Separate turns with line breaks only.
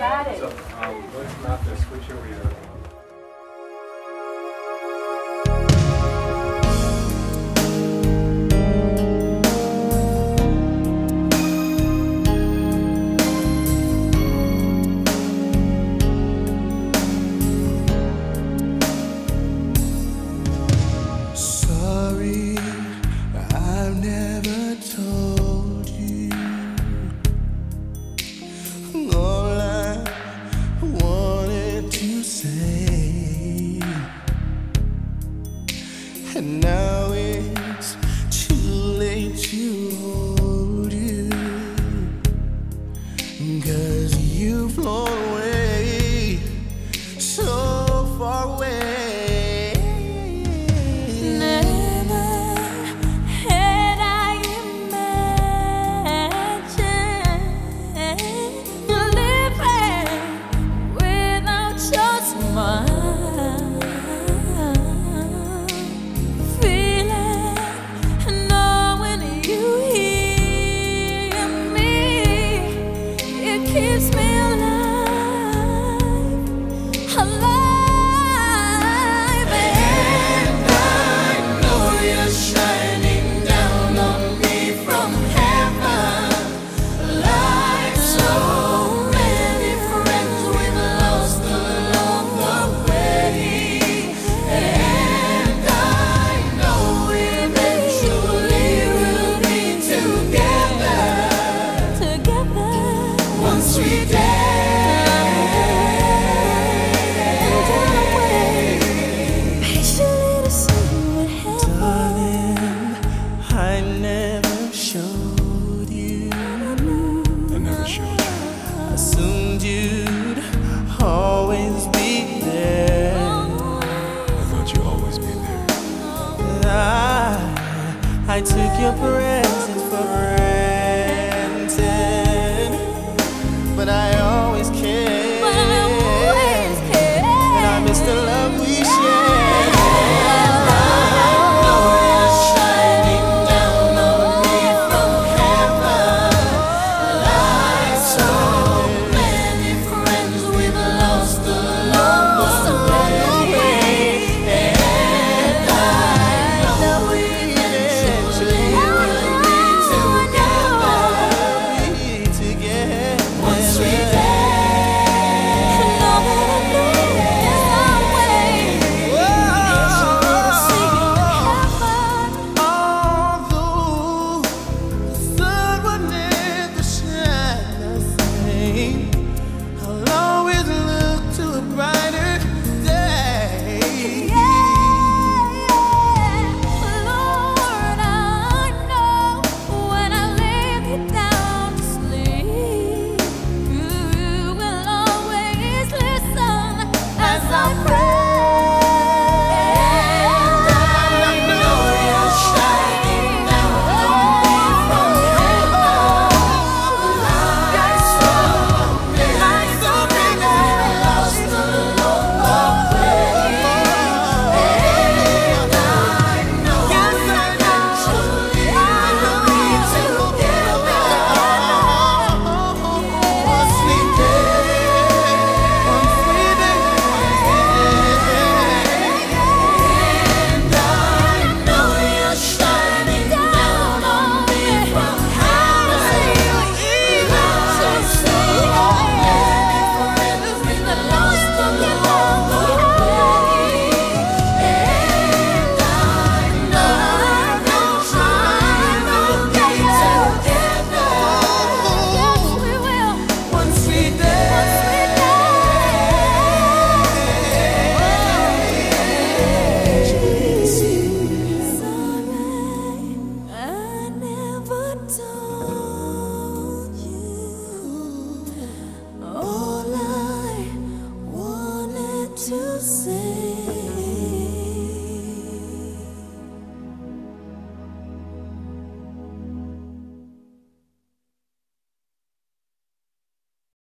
got it.
So um, let's not uh, switch over here.
and now it's too late to hold you. Cause you've flown away.
I
took your presence for granted, but I.